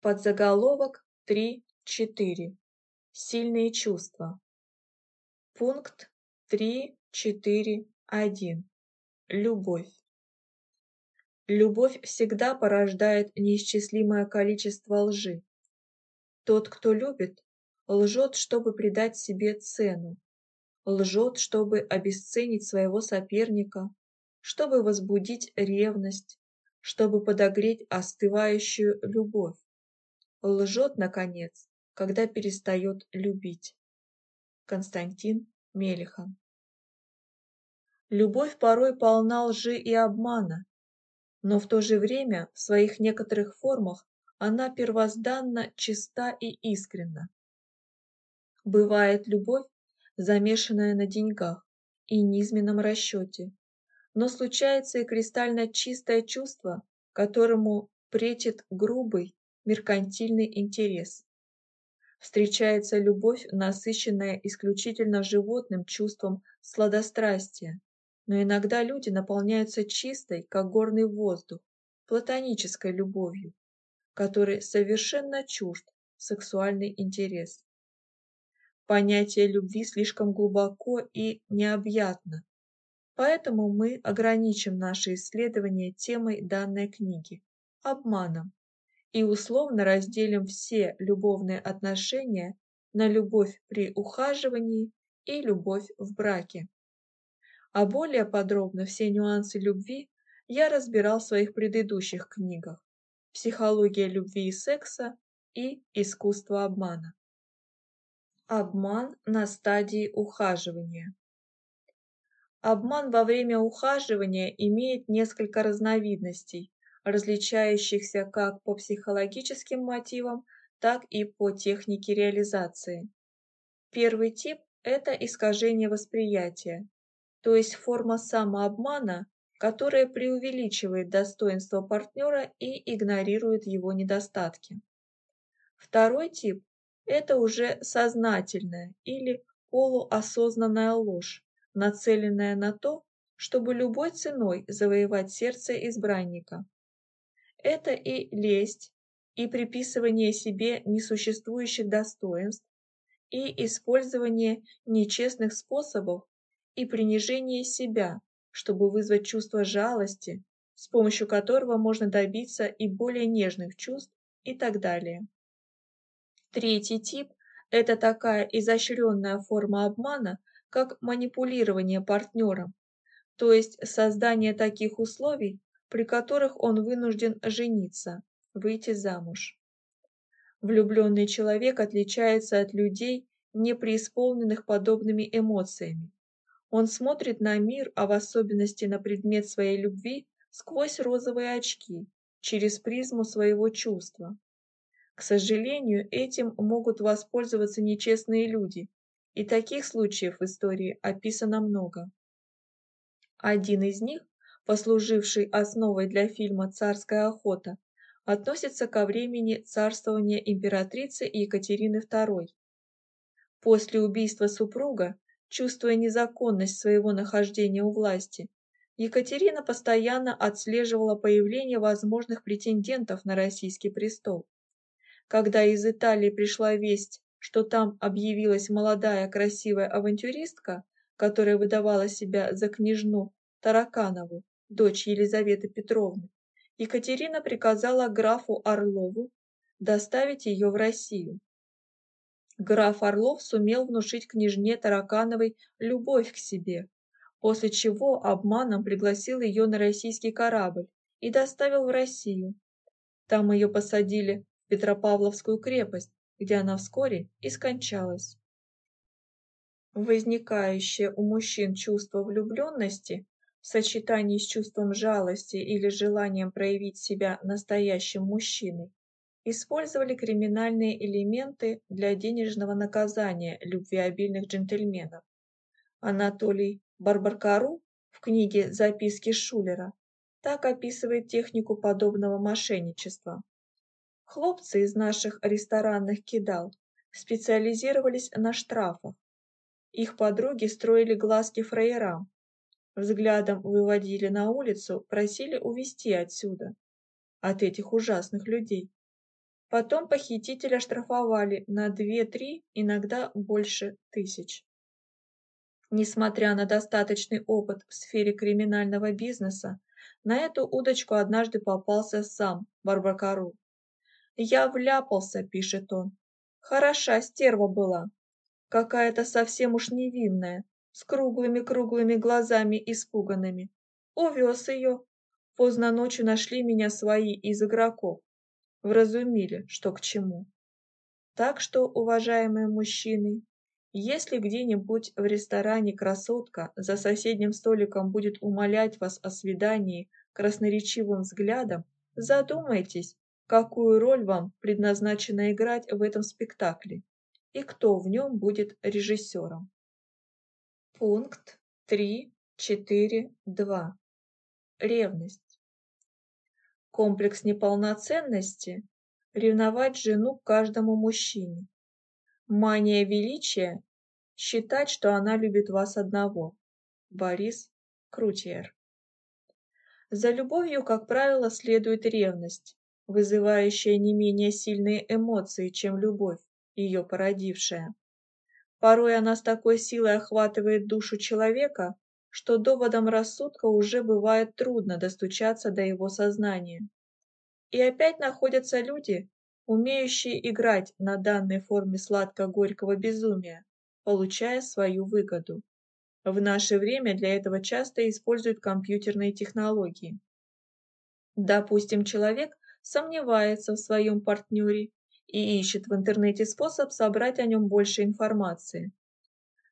Подзаголовок 3.4. Сильные чувства. Пункт 3.4.1. Любовь. Любовь всегда порождает неисчислимое количество лжи. Тот, кто любит, лжет, чтобы придать себе цену, лжет, чтобы обесценить своего соперника, чтобы возбудить ревность, чтобы подогреть остывающую любовь лжет, наконец, когда перестает любить. Константин Мелихан Любовь порой полна лжи и обмана, но в то же время в своих некоторых формах она первозданно чиста и искренна. Бывает любовь, замешанная на деньгах и низменном расчете, но случается и кристально чистое чувство, которому претит грубый меркантильный интерес. Встречается любовь, насыщенная исключительно животным чувством сладострастия, но иногда люди наполняются чистой, как горный воздух, платонической любовью, которой совершенно чужд сексуальный интерес. Понятие любви слишком глубоко и необъятно, поэтому мы ограничим наши исследования темой данной книги – обманом и условно разделим все любовные отношения на любовь при ухаживании и любовь в браке. А более подробно все нюансы любви я разбирал в своих предыдущих книгах «Психология любви и секса» и «Искусство обмана». Обман на стадии ухаживания. Обман во время ухаживания имеет несколько разновидностей, различающихся как по психологическим мотивам, так и по технике реализации. Первый тип – это искажение восприятия, то есть форма самообмана, которая преувеличивает достоинство партнера и игнорирует его недостатки. Второй тип – это уже сознательная или полуосознанная ложь, нацеленная на то, чтобы любой ценой завоевать сердце избранника. Это и лесть, и приписывание себе несуществующих достоинств, и использование нечестных способов, и принижение себя, чтобы вызвать чувство жалости, с помощью которого можно добиться и более нежных чувств и так далее. Третий тип – это такая изощренная форма обмана, как манипулирование партнером, то есть создание таких условий, при которых он вынужден жениться, выйти замуж. Влюбленный человек отличается от людей, не преисполненных подобными эмоциями. Он смотрит на мир, а в особенности на предмет своей любви, сквозь розовые очки, через призму своего чувства. К сожалению, этим могут воспользоваться нечестные люди, и таких случаев в истории описано много. Один из них послуживший основой для фильма «Царская охота», относится ко времени царствования императрицы Екатерины II. После убийства супруга, чувствуя незаконность своего нахождения у власти, Екатерина постоянно отслеживала появление возможных претендентов на российский престол. Когда из Италии пришла весть, что там объявилась молодая красивая авантюристка, которая выдавала себя за княжну Тараканову, дочь Елизаветы Петровны, Екатерина приказала графу Орлову доставить ее в Россию. Граф Орлов сумел внушить княжне Таракановой любовь к себе, после чего обманом пригласил ее на российский корабль и доставил в Россию. Там ее посадили в Петропавловскую крепость, где она вскоре и скончалась. Возникающее у мужчин чувство влюбленности в сочетании с чувством жалости или желанием проявить себя настоящим мужчиной, использовали криминальные элементы для денежного наказания любвеобильных джентльменов. Анатолий Барбаркару в книге «Записки Шулера» так описывает технику подобного мошенничества. Хлопцы из наших ресторанных кидал специализировались на штрафах. Их подруги строили глазки фраерам, взглядом выводили на улицу, просили увести отсюда, от этих ужасных людей. Потом похитителя штрафовали на 2-3, иногда больше тысяч. Несмотря на достаточный опыт в сфере криминального бизнеса, на эту удочку однажды попался сам Барбакару. «Я вляпался», — пишет он. «Хороша стерва была. Какая-то совсем уж невинная, с круглыми-круглыми глазами испуганными. Увез ее. Поздно ночью нашли меня свои из игроков вразумили, что к чему. Так что, уважаемые мужчины, если где-нибудь в ресторане красотка за соседним столиком будет умолять вас о свидании красноречивым взглядом, задумайтесь, какую роль вам предназначено играть в этом спектакле и кто в нем будет режиссером. Пункт 3.4.2. Ревность комплекс неполноценности, ревновать жену к каждому мужчине. Мания величия – считать, что она любит вас одного. Борис Крутьер. За любовью, как правило, следует ревность, вызывающая не менее сильные эмоции, чем любовь, ее породившая. Порой она с такой силой охватывает душу человека, что доводом рассудка уже бывает трудно достучаться до его сознания. И опять находятся люди, умеющие играть на данной форме сладко-горького безумия, получая свою выгоду. В наше время для этого часто используют компьютерные технологии. Допустим, человек сомневается в своем партнере и ищет в интернете способ собрать о нем больше информации.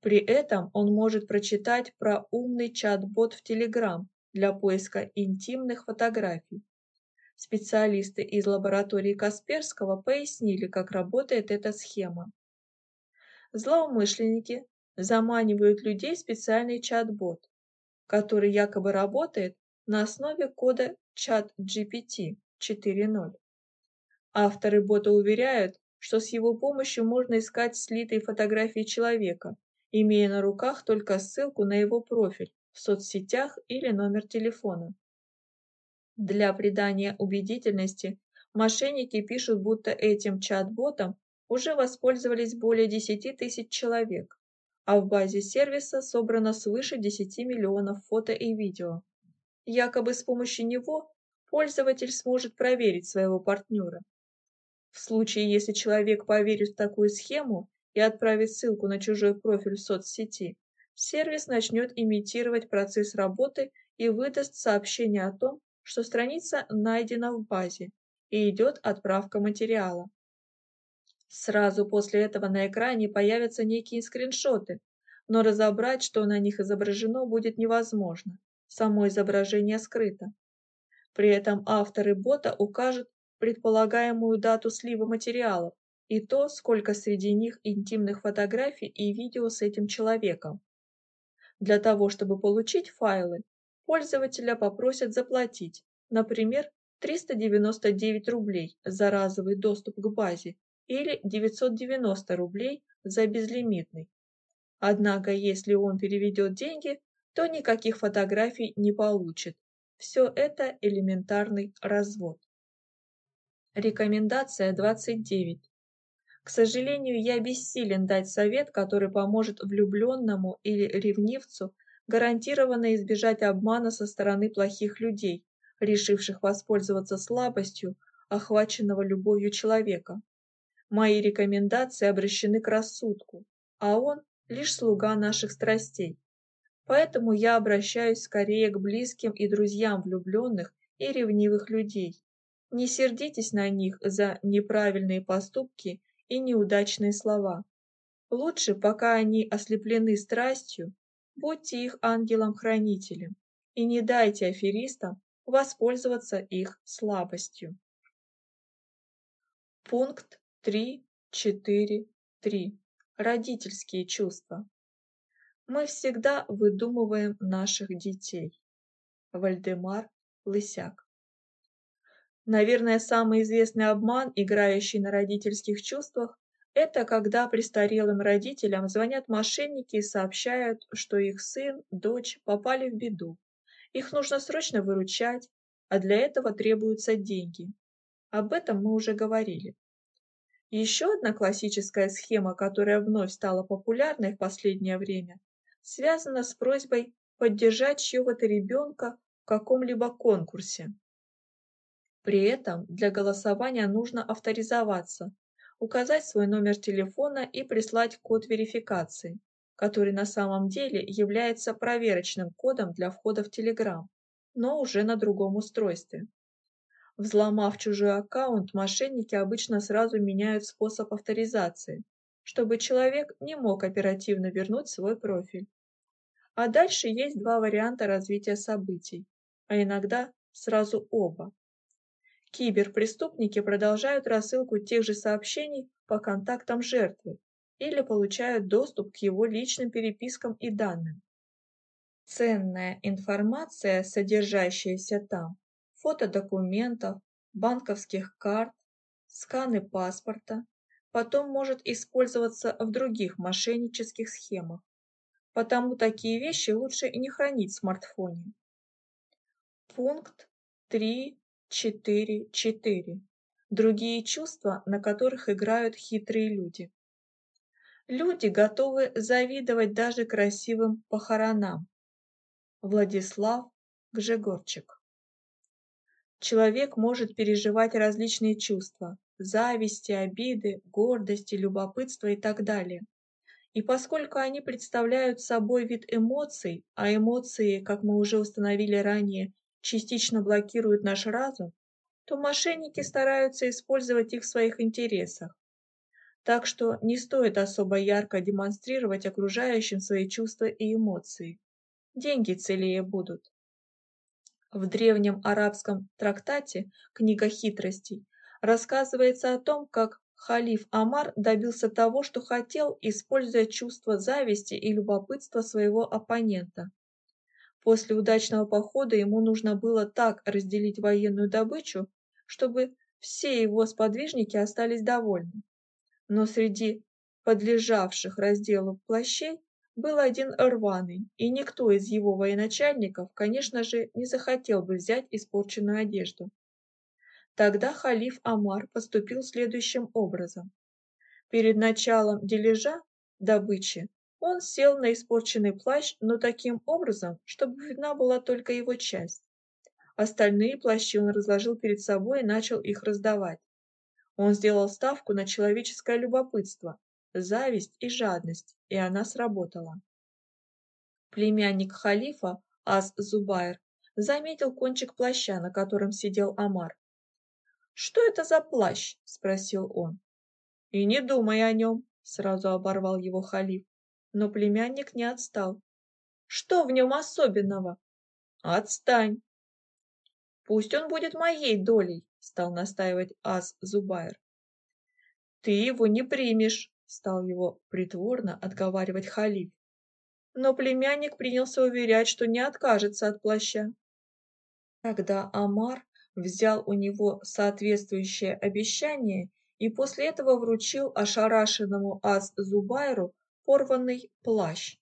При этом он может прочитать про умный чат-бот в Telegram для поиска интимных фотографий. Специалисты из лаборатории Касперского пояснили, как работает эта схема. Злоумышленники заманивают людей в специальный чат-бот, который якобы работает на основе кода чат GPT 4.0. Авторы бота уверяют, что с его помощью можно искать слитые фотографии человека, имея на руках только ссылку на его профиль в соцсетях или номер телефона. Для придания убедительности мошенники пишут, будто этим чат-ботом уже воспользовались более 10 тысяч человек, а в базе сервиса собрано свыше 10 миллионов фото и видео. Якобы с помощью него пользователь сможет проверить своего партнера. В случае, если человек поверит в такую схему и отправить ссылку на чужой профиль в соцсети, сервис начнет имитировать процесс работы и выдаст сообщение о том, что страница найдена в базе и идет отправка материала. Сразу после этого на экране появятся некие скриншоты, но разобрать, что на них изображено, будет невозможно. Само изображение скрыто. При этом авторы бота укажут предполагаемую дату слива материалов, и то, сколько среди них интимных фотографий и видео с этим человеком. Для того, чтобы получить файлы, пользователя попросят заплатить, например, 399 рублей за разовый доступ к базе или 990 рублей за безлимитный. Однако, если он переведет деньги, то никаких фотографий не получит. Все это элементарный развод. Рекомендация 29. К сожалению, я бессилен дать совет, который поможет влюбленному или ревнивцу гарантированно избежать обмана со стороны плохих людей, решивших воспользоваться слабостью охваченного любовью человека. Мои рекомендации обращены к рассудку, а он лишь слуга наших страстей. Поэтому я обращаюсь скорее к близким и друзьям влюбленных и ревнивых людей. Не сердитесь на них за неправильные поступки и неудачные слова. Лучше, пока они ослеплены страстью, будьте их ангелом-хранителем и не дайте аферистам воспользоваться их слабостью. Пункт 3.4.3. Родительские чувства. Мы всегда выдумываем наших детей. Вальдемар Лысяк. Наверное, самый известный обман, играющий на родительских чувствах, это когда престарелым родителям звонят мошенники и сообщают, что их сын, дочь попали в беду. Их нужно срочно выручать, а для этого требуются деньги. Об этом мы уже говорили. Еще одна классическая схема, которая вновь стала популярной в последнее время, связана с просьбой поддержать чьего-то ребенка в каком-либо конкурсе. При этом для голосования нужно авторизоваться, указать свой номер телефона и прислать код верификации, который на самом деле является проверочным кодом для входа в Telegram, но уже на другом устройстве. Взломав чужой аккаунт, мошенники обычно сразу меняют способ авторизации, чтобы человек не мог оперативно вернуть свой профиль. А дальше есть два варианта развития событий, а иногда сразу оба. Киберпреступники продолжают рассылку тех же сообщений по контактам жертвы или получают доступ к его личным перепискам и данным. Ценная информация, содержащаяся там, фото документов, банковских карт, сканы паспорта, потом может использоваться в других мошеннических схемах потому такие вещи лучше и не хранить в смартфоне. Пункт 3.4.4. Другие чувства, на которых играют хитрые люди. Люди готовы завидовать даже красивым похоронам. Владислав Гжегорчик. Человек может переживать различные чувства – зависти, обиды, гордости, любопытства и так далее – и поскольку они представляют собой вид эмоций, а эмоции, как мы уже установили ранее, частично блокируют наш разум, то мошенники стараются использовать их в своих интересах. Так что не стоит особо ярко демонстрировать окружающим свои чувства и эмоции. Деньги целее будут. В древнем арабском трактате «Книга хитростей» рассказывается о том, как Халиф Амар добился того, что хотел, используя чувство зависти и любопытства своего оппонента. После удачного похода ему нужно было так разделить военную добычу, чтобы все его сподвижники остались довольны. Но среди подлежавших разделу плащей был один рваный, и никто из его военачальников, конечно же, не захотел бы взять испорченную одежду. Тогда халиф Амар поступил следующим образом. Перед началом дележа добычи он сел на испорченный плащ, но таким образом, чтобы видна была только его часть. Остальные плащи он разложил перед собой и начал их раздавать. Он сделал ставку на человеческое любопытство, зависть и жадность, и она сработала. Племянник халифа, Ас-Зубайр, заметил кончик плаща, на котором сидел Амар, «Что это за плащ?» – спросил он. «И не думай о нем», – сразу оборвал его халиф. Но племянник не отстал. «Что в нем особенного?» «Отстань!» «Пусть он будет моей долей», – стал настаивать Ас Зубайр. «Ты его не примешь», – стал его притворно отговаривать халиф. Но племянник принялся уверять, что не откажется от плаща. Тогда Амар взял у него соответствующее обещание и после этого вручил ошарашенному Аз-Зубайру порванный плащ.